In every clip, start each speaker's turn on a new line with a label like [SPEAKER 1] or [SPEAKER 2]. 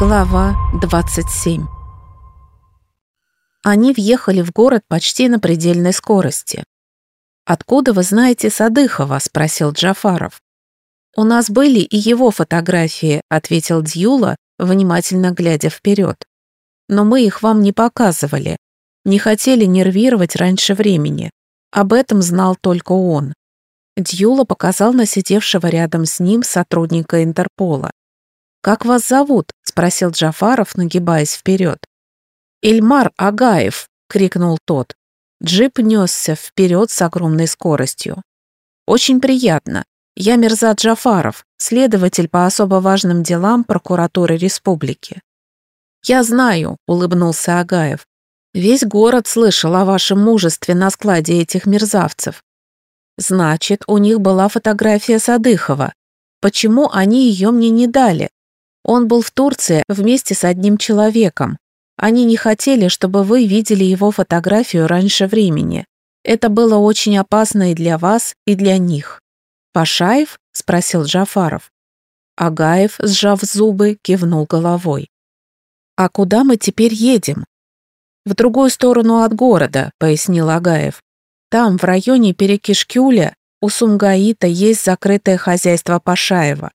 [SPEAKER 1] Глава 27 Они въехали в город почти на предельной скорости. «Откуда вы знаете Садыхова?» – спросил Джафаров. «У нас были и его фотографии», – ответил Дьюла, внимательно глядя вперед. «Но мы их вам не показывали. Не хотели нервировать раньше времени. Об этом знал только он». Дьюла показал на сидевшего рядом с ним сотрудника Интерпола. «Как вас зовут?» — спросил Джафаров, нагибаясь вперед. «Ильмар Агаев!» — крикнул тот. Джип несся вперед с огромной скоростью. «Очень приятно. Я Мирзат Джафаров, следователь по особо важным делам прокуратуры республики». «Я знаю», — улыбнулся Агаев. «Весь город слышал о вашем мужестве на складе этих мерзавцев. Значит, у них была фотография Садыхова. Почему они ее мне не дали? Он был в Турции вместе с одним человеком. Они не хотели, чтобы вы видели его фотографию раньше времени. Это было очень опасно и для вас, и для них. «Пашаев?» – спросил Джафаров. Агаев, сжав зубы, кивнул головой. «А куда мы теперь едем?» «В другую сторону от города», – пояснил Агаев. «Там, в районе Перекишкюля, у Сумгаита есть закрытое хозяйство Пашаева.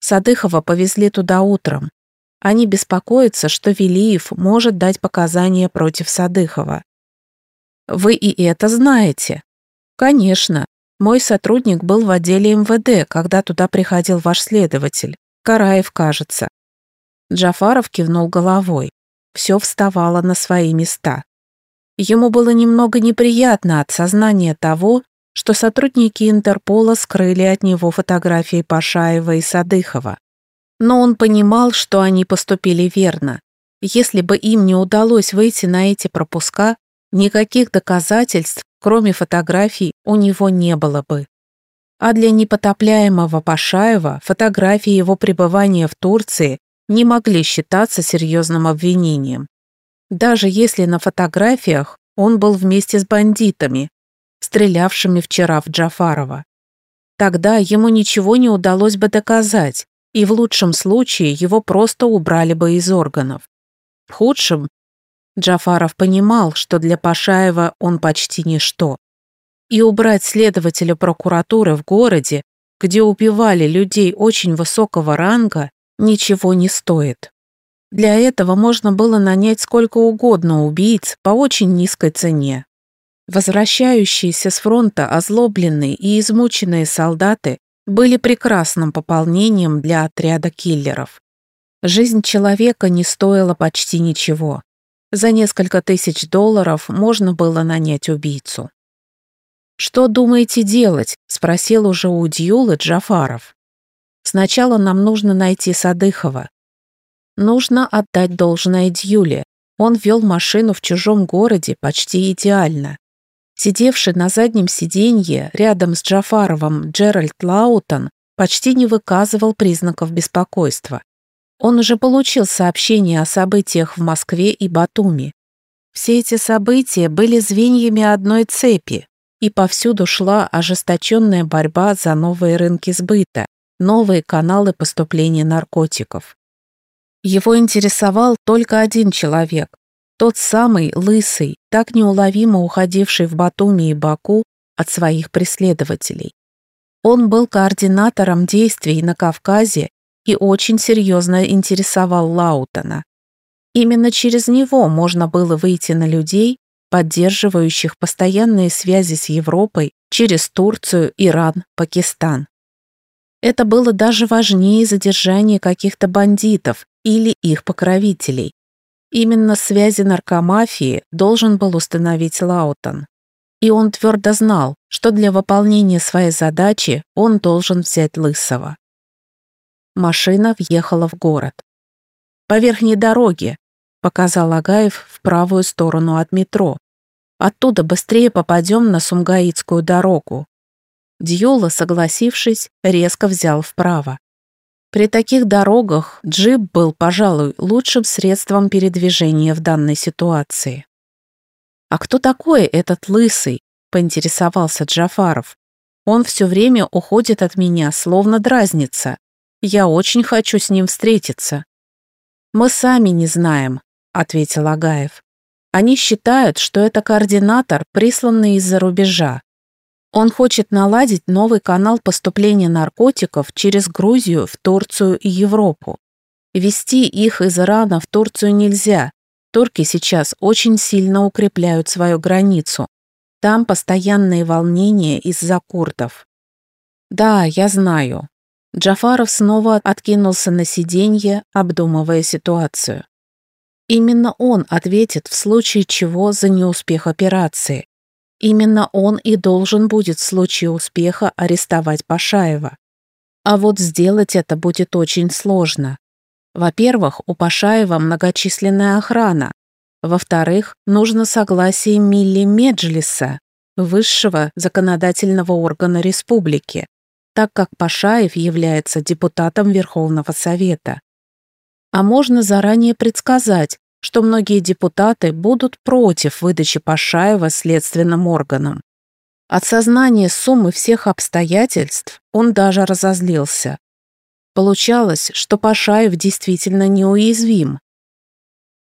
[SPEAKER 1] Садыхова повезли туда утром. Они беспокоятся, что Велиев может дать показания против Садыхова. Вы и это знаете? Конечно. Мой сотрудник был в отделе МВД, когда туда приходил ваш следователь. Караев, кажется. Джафаров кивнул головой. Все вставало на свои места. Ему было немного неприятно от сознания того, что сотрудники Интерпола скрыли от него фотографии Пашаева и Садыхова. Но он понимал, что они поступили верно. Если бы им не удалось выйти на эти пропуска, никаких доказательств, кроме фотографий, у него не было бы. А для непотопляемого Пашаева фотографии его пребывания в Турции не могли считаться серьезным обвинением. Даже если на фотографиях он был вместе с бандитами, стрелявшими вчера в Джафарова. Тогда ему ничего не удалось бы доказать, и в лучшем случае его просто убрали бы из органов. В худшем Джафаров понимал, что для Пашаева он почти ничто. И убрать следователя прокуратуры в городе, где убивали людей очень высокого ранга, ничего не стоит. Для этого можно было нанять сколько угодно убийц по очень низкой цене. Возвращающиеся с фронта озлобленные и измученные солдаты были прекрасным пополнением для отряда киллеров. Жизнь человека не стоила почти ничего. За несколько тысяч долларов можно было нанять убийцу. «Что думаете делать?» – спросил уже у Дьюлы Джафаров. «Сначала нам нужно найти Садыхова. Нужно отдать должное Дьюле. Он вел машину в чужом городе почти идеально. Сидевший на заднем сиденье рядом с Джафаровым Джеральд Лаутон почти не выказывал признаков беспокойства. Он уже получил сообщения о событиях в Москве и Батуми. Все эти события были звеньями одной цепи, и повсюду шла ожесточенная борьба за новые рынки сбыта, новые каналы поступления наркотиков. Его интересовал только один человек тот самый лысый, так неуловимо уходивший в Батуми и Баку от своих преследователей. Он был координатором действий на Кавказе и очень серьезно интересовал Лаутона. Именно через него можно было выйти на людей, поддерживающих постоянные связи с Европой через Турцию, Иран, Пакистан. Это было даже важнее задержания каких-то бандитов или их покровителей. Именно связи наркомафии должен был установить Лаутон. И он твердо знал, что для выполнения своей задачи он должен взять Лысого. Машина въехала в город. «По верхней дороге», — показал Агаев в правую сторону от метро. «Оттуда быстрее попадем на Сумгаитскую дорогу». Дьюла, согласившись, резко взял вправо. При таких дорогах джип был, пожалуй, лучшим средством передвижения в данной ситуации. «А кто такой этот лысый?» – поинтересовался Джафаров. «Он все время уходит от меня, словно дразнится. Я очень хочу с ним встретиться». «Мы сами не знаем», — ответил Агаев. «Они считают, что это координатор, присланный из-за рубежа. Он хочет наладить новый канал поступления наркотиков через Грузию в Турцию и Европу. Вести их из Ирана в Турцию нельзя. Турки сейчас очень сильно укрепляют свою границу. Там постоянные волнения из-за курдов. Да, я знаю. Джафаров снова откинулся на сиденье, обдумывая ситуацию. Именно он ответит в случае чего за неуспех операции. Именно он и должен будет в случае успеха арестовать Пашаева. А вот сделать это будет очень сложно. Во-первых, у Пашаева многочисленная охрана. Во-вторых, нужно согласие Милли Меджлиса, высшего законодательного органа республики, так как Пашаев является депутатом Верховного Совета. А можно заранее предсказать, что многие депутаты будут против выдачи Пашаева следственным органам. От сознания суммы всех обстоятельств он даже разозлился. Получалось, что Пашаев действительно неуязвим.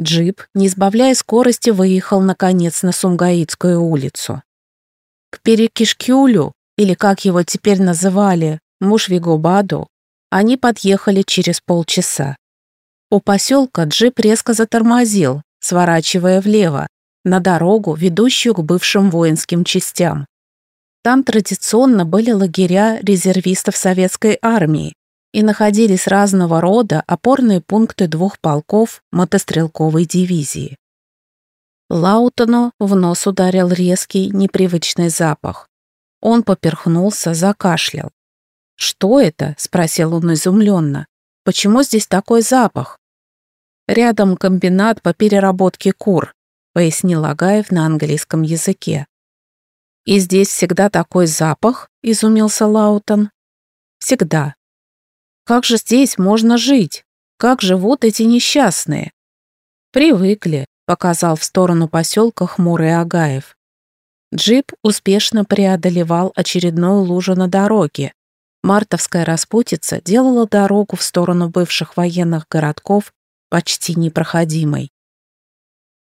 [SPEAKER 1] Джип, не сбавляя скорости, выехал наконец на Сумгаитскую улицу. К Перекишкюлю, или как его теперь называли, Мушвигубаду, они подъехали через полчаса. У поселка джип резко затормозил, сворачивая влево, на дорогу, ведущую к бывшим воинским частям. Там традиционно были лагеря резервистов советской армии и находились разного рода опорные пункты двух полков мотострелковой дивизии. Лаутону в нос ударил резкий, непривычный запах. Он поперхнулся, закашлял. «Что это?» — спросил он изумленно. Почему здесь такой запах? Рядом комбинат по переработке кур, пояснил Агаев на английском языке. И здесь всегда такой запах? изумился Лаутон. Всегда. Как же здесь можно жить? Как живут эти несчастные? Привыкли, показал в сторону поселка хмурый Агаев. Джип успешно преодолевал очередную лужу на дороге, Мартовская распутица делала дорогу в сторону бывших военных городков почти непроходимой.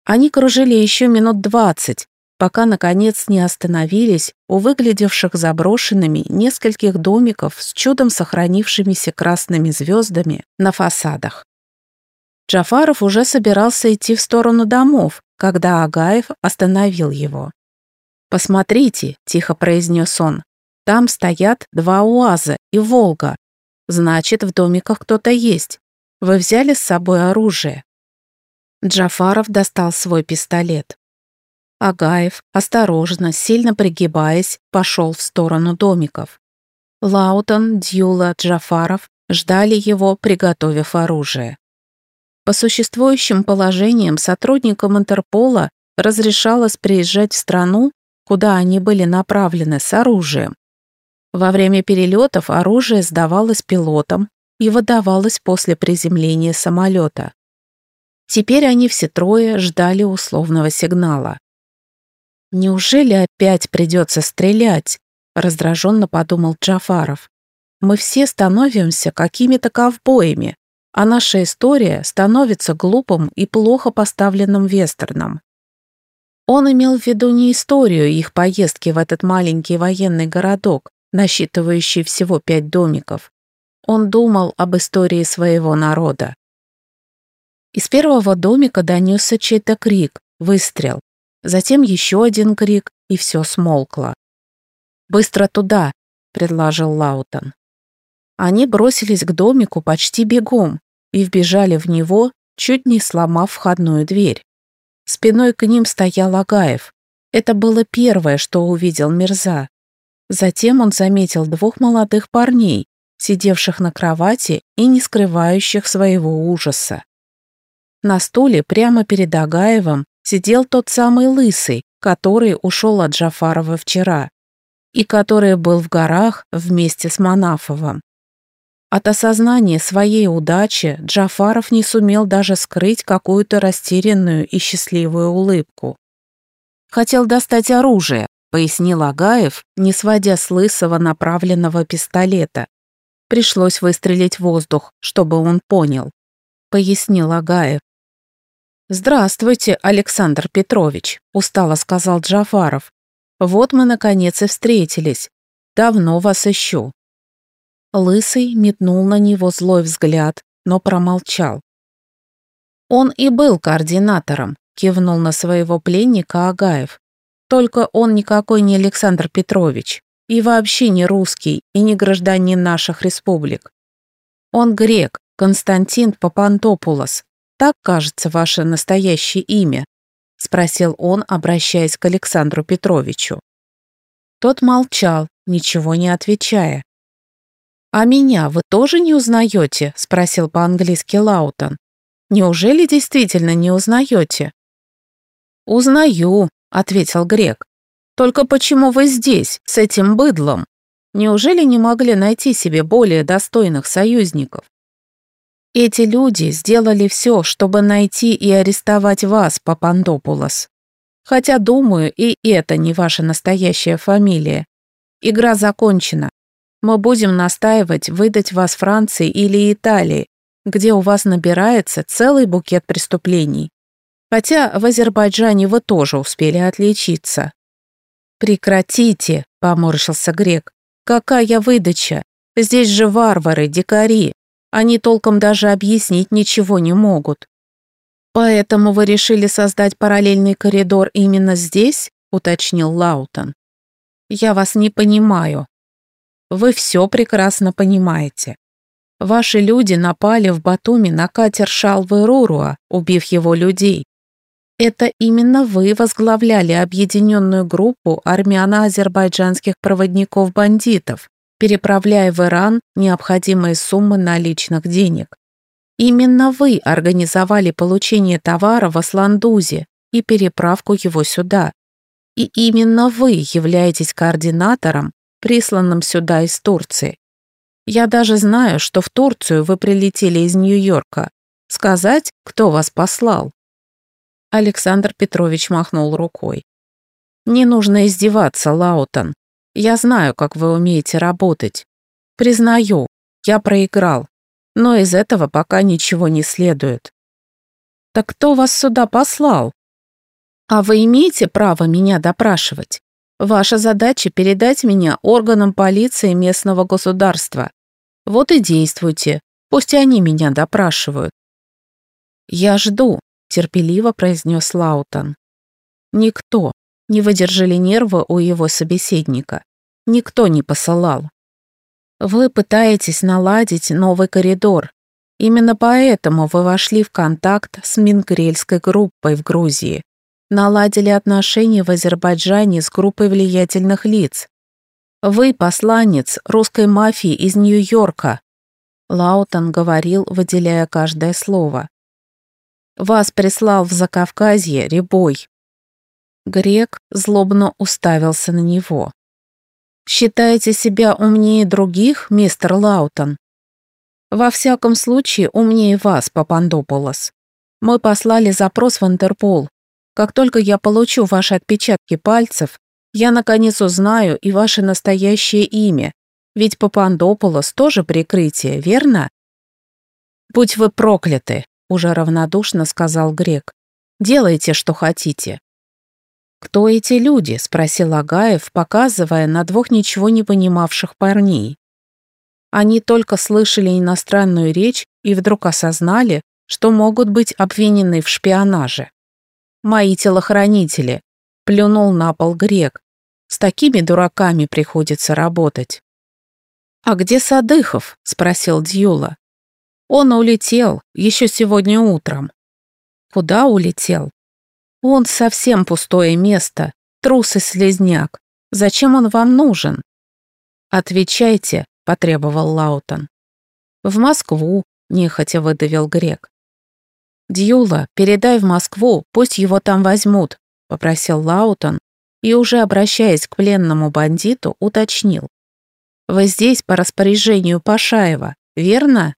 [SPEAKER 1] Они кружили еще минут двадцать, пока, наконец, не остановились у выглядевших заброшенными нескольких домиков с чудом сохранившимися красными звездами на фасадах. Джафаров уже собирался идти в сторону домов, когда Агаев остановил его. «Посмотрите», — тихо произнес он, там стоят два УАЗа и Волга. Значит, в домиках кто-то есть. Вы взяли с собой оружие?» Джафаров достал свой пистолет. Агаев, осторожно, сильно пригибаясь, пошел в сторону домиков. Лаутон, Дьюла, Джафаров ждали его, приготовив оружие. По существующим положениям сотрудникам Интерпола разрешалось приезжать в страну, куда они были направлены с оружием, во время перелетов оружие сдавалось пилотам и выдавалось после приземления самолета. Теперь они все трое ждали условного сигнала. «Неужели опять придется стрелять?» – раздраженно подумал Джафаров. «Мы все становимся какими-то ковбоями, а наша история становится глупым и плохо поставленным вестерном». Он имел в виду не историю их поездки в этот маленький военный городок, насчитывающий всего пять домиков. Он думал об истории своего народа. Из первого домика донесся чей-то крик, выстрел. Затем еще один крик, и все смолкло. «Быстро туда!» — предложил Лаутон. Они бросились к домику почти бегом и вбежали в него, чуть не сломав входную дверь. Спиной к ним стоял Агаев. Это было первое, что увидел Мирза. Затем он заметил двух молодых парней, сидевших на кровати и не скрывающих своего ужаса. На стуле прямо перед Агаевым сидел тот самый лысый, который ушел от Джафарова вчера и который был в горах вместе с Манафовым. От осознания своей удачи Джафаров не сумел даже скрыть какую-то растерянную и счастливую улыбку. Хотел достать оружие, пояснил Агаев, не сводя с лысого направленного пистолета. Пришлось выстрелить в воздух, чтобы он понял. пояснил Агаев. «Здравствуйте, Александр Петрович», — устало сказал Джафаров. «Вот мы, наконец, и встретились. Давно вас ищу». Лысый метнул на него злой взгляд, но промолчал. «Он и был координатором», — кивнул на своего пленника Агаев. «Только он никакой не Александр Петрович, и вообще не русский, и не гражданин наших республик. Он грек, Константин Папантопулос. Так, кажется, ваше настоящее имя?» — спросил он, обращаясь к Александру Петровичу. Тот молчал, ничего не отвечая. «А меня вы тоже не узнаете?» — спросил по-английски Лаутон. «Неужели действительно не узнаете?» «Узнаю», — ответил Грек. «Только почему вы здесь, с этим быдлом? Неужели не могли найти себе более достойных союзников?» «Эти люди сделали все, чтобы найти и арестовать вас, Папандопулос. Хотя, думаю, и это не ваша настоящая фамилия. Игра закончена. Мы будем настаивать выдать вас Франции или Италии, где у вас набирается целый букет преступлений. Хотя в Азербайджане вы тоже успели отличиться. «Прекратите», — поморщился грек. «Какая выдача? Здесь же варвары, дикари. Они толком даже объяснить ничего не могут». «Поэтому вы решили создать параллельный коридор именно здесь?» — уточнил Лаутон. «Я вас не понимаю. Вы все прекрасно понимаете. Ваши люди напали в Батуми на катер Шалвы Руруа, убив его людей. Это именно вы возглавляли объединенную группу армяно-азербайджанских проводников-бандитов, переправляя в Иран необходимые суммы наличных денег. Именно вы организовали получение товара в Асландузе и переправку его сюда. И именно вы являетесь координатором присланным сюда из Турции. Я даже знаю, что в Турцию вы прилетели из Нью-Йорка. Сказать, кто вас послал?» Александр Петрович махнул рукой. «Не нужно издеваться, Лаутон. Я знаю, как вы умеете работать. Признаю, я проиграл, но из этого пока ничего не следует». «Так кто вас сюда послал?» «А вы имеете право меня допрашивать? Ваша задача – передать меня органам полиции местного государства. Вот и действуйте, пусть они меня допрашивают». «Я жду», – терпеливо произнес Лаутон. Никто не выдержали нервы у его собеседника. Никто не посылал. Вы пытаетесь наладить новый коридор. Именно поэтому вы вошли в контакт с Мингрельской группой в Грузии наладили отношения в Азербайджане с группой влиятельных лиц. Вы посланец русской мафии из Нью-Йорка. Лаутон говорил, выделяя каждое слово. Вас прислал в Закавказье Рябой. Грек злобно уставился на него. «Считаете себя умнее других, мистер Лаутон?» «Во всяком случае, умнее вас, Папандополос. Мы послали запрос в Интерпол, как только я получу ваши отпечатки пальцев, я наконец узнаю и ваше настоящее имя, ведь Папандополос тоже прикрытие, верно? Будь вы прокляты, уже равнодушно сказал грек. Делайте, что хотите. Кто эти люди? спросил Агаев, показывая на двух ничего не понимавших парней. Они только слышали иностранную речь и вдруг осознали, что могут быть обвинены в шпионаже. Мои телохранители. Плюнул на пол грек. С такими дураками приходится работать. «А где Садыхов?» – спросил Дьюла. «Он улетел, еще сегодня утром». «Куда улетел?» «Он совсем пустое место, трус и слезняк. Зачем он вам нужен?» «Отвечайте», – потребовал Лаутон. «В Москву», – нехотя выдавил грек. «Дьюла, передай в Москву, пусть его там возьмут», — попросил Лаутон и, уже обращаясь к пленному бандиту, уточнил. «Вы здесь по распоряжению Пашаева, верно?»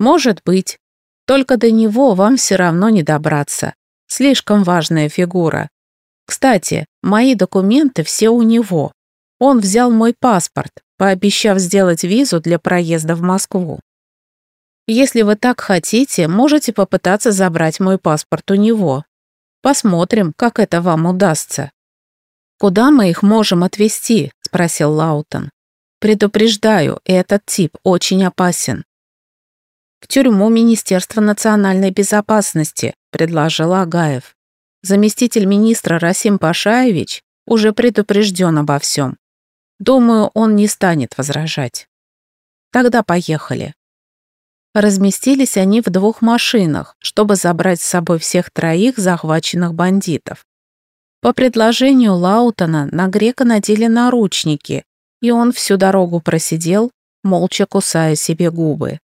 [SPEAKER 1] «Может быть. Только до него вам все равно не добраться. Слишком важная фигура. Кстати, мои документы все у него. Он взял мой паспорт, пообещав сделать визу для проезда в Москву. Если вы так хотите, можете попытаться забрать мой паспорт у него. Посмотрим, как это вам удастся». «Куда мы их можем отвезти?» – спросил Лаутон. «Предупреждаю, этот тип очень опасен». «В тюрьму Министерства национальной безопасности», – предложил Агаев. Заместитель министра Расим Пашаевич уже предупрежден обо всем. Думаю, он не станет возражать. Тогда поехали. Разместились они в двух машинах, чтобы забрать с собой всех троих захваченных бандитов. По предложению Лаутона на Грека надели наручники, и он всю дорогу просидел, молча кусая себе губы.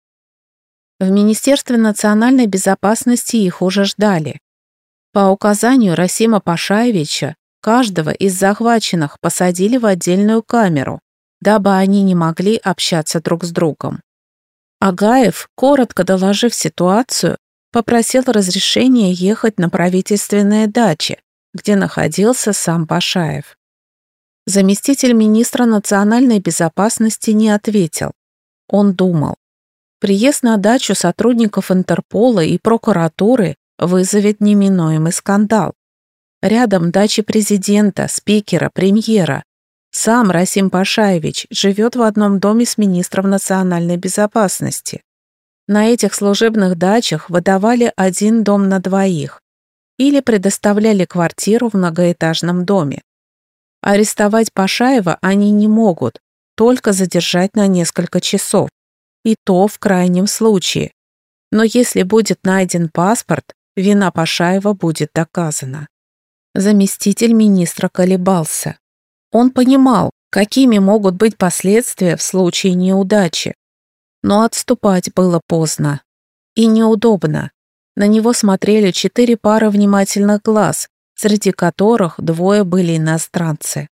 [SPEAKER 1] В Министерстве национальной безопасности их уже ждали. По указанию Расима Пашаевича каждого из захваченных посадили в отдельную камеру, дабы они не могли общаться друг с другом. Агаев, коротко доложив ситуацию, попросил разрешения ехать на правительственные дачи, где находился сам Пашаев. Заместитель министра национальной безопасности не ответил. Он думал. Приезд на дачу сотрудников Интерпола и прокуратуры вызовет неминуемый скандал. Рядом дачи президента, спикера, премьера. Сам Расим Пашаевич живет в одном доме с министром национальной безопасности. На этих служебных дачах выдавали один дом на двоих или предоставляли квартиру в многоэтажном доме. Арестовать Пашаева они не могут, только задержать на несколько часов. И то в крайнем случае. Но если будет найден паспорт, вина Пашаева будет доказана. Заместитель министра колебался. Он понимал, какими могут быть последствия в случае неудачи. Но отступать было поздно. И неудобно. На него смотрели четыре пары внимательных глаз, среди которых двое были иностранцы.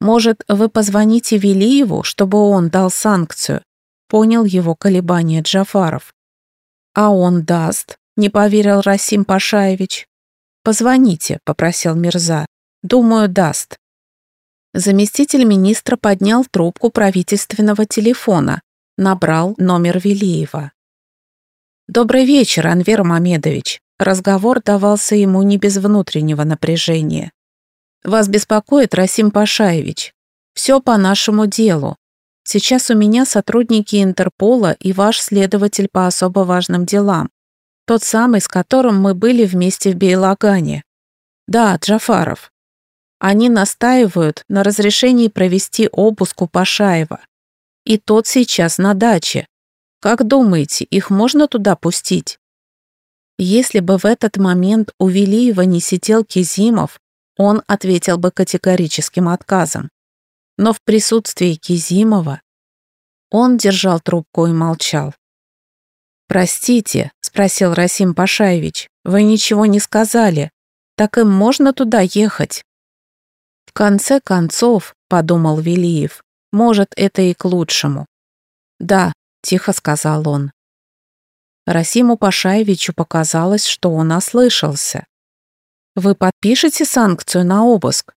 [SPEAKER 1] «Может, вы позвоните Велиеву, чтобы он дал санкцию?» Понял его колебания Джафаров. «А он даст?» не поверил Расим Пашаевич. «Позвоните», — попросил Мирза. «Думаю, даст». Заместитель министра поднял трубку правительственного телефона, набрал номер Велиева. «Добрый вечер, Анвер Мамедович». Разговор давался ему не без внутреннего напряжения. «Вас беспокоит Расим Пашаевич. Все по нашему делу. Сейчас у меня сотрудники Интерпола и ваш следователь по особо важным делам. Тот самый, с которым мы были вместе в Бейлагане. Да, Джафаров. Они настаивают на разрешении провести обыск у Пашаева. И тот сейчас на даче. Как думаете, их можно туда пустить? Если бы в этот момент у Велиева не сидел Кизимов, он ответил бы категорическим отказом. Но в присутствии Кизимова он держал трубку и молчал. «Простите», — спросил Расим Пашаевич, — «вы ничего не сказали. Так им можно туда ехать?» «В конце концов», — подумал Велиев, — «может, это и к лучшему». «Да», — тихо сказал он. Расиму Пашаевичу показалось, что он ослышался. «Вы подпишете санкцию на обыск?»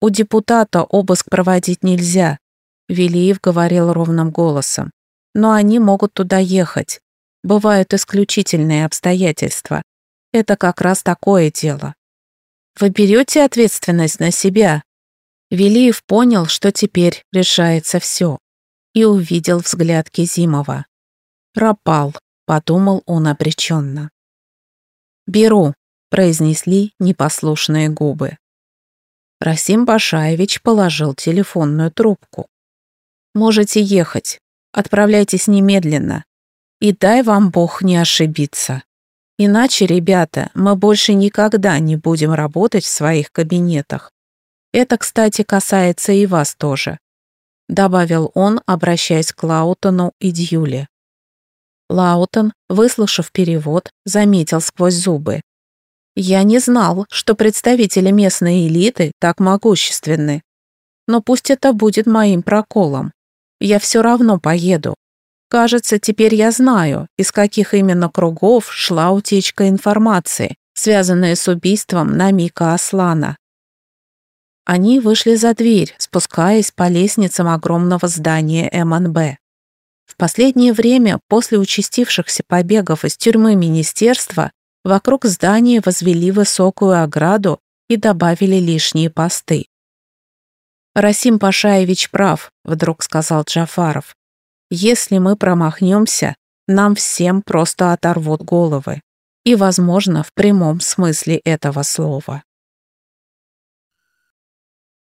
[SPEAKER 1] «У депутата обыск проводить нельзя», — Велиев говорил ровным голосом. «Но они могут туда ехать бывают исключительные обстоятельства. Это как раз такое дело. Вы берете ответственность на себя. Велиев понял, что теперь решается все, и увидел взгляд Кизимова. «Пропал», — подумал он обреченно. «Беру», — произнесли непослушные губы. Расим Башаевич положил телефонную трубку. «Можете ехать. Отправляйтесь немедленно. И дай вам Бог не ошибиться. Иначе, ребята, мы больше никогда не будем работать в своих кабинетах. Это, кстати, касается и вас тоже», — добавил он, обращаясь к Лаутону и Дьюле. Лаутон, выслушав перевод, заметил сквозь зубы. «Я не знал, что представители местной элиты так могущественны. Но пусть это будет моим проколом. Я все равно поеду. Кажется, теперь я знаю, из каких именно кругов шла утечка информации, связанная с убийством Намика Аслана. Они вышли за дверь, спускаясь по лестницам огромного здания МНБ. В последнее время, после участившихся побегов из тюрьмы министерства, вокруг здания возвели высокую ограду и добавили лишние посты. «Расим Пашаевич прав», — вдруг сказал Джафаров. «Если мы промахнемся, нам всем просто оторвут головы. И, возможно, в прямом смысле этого слова».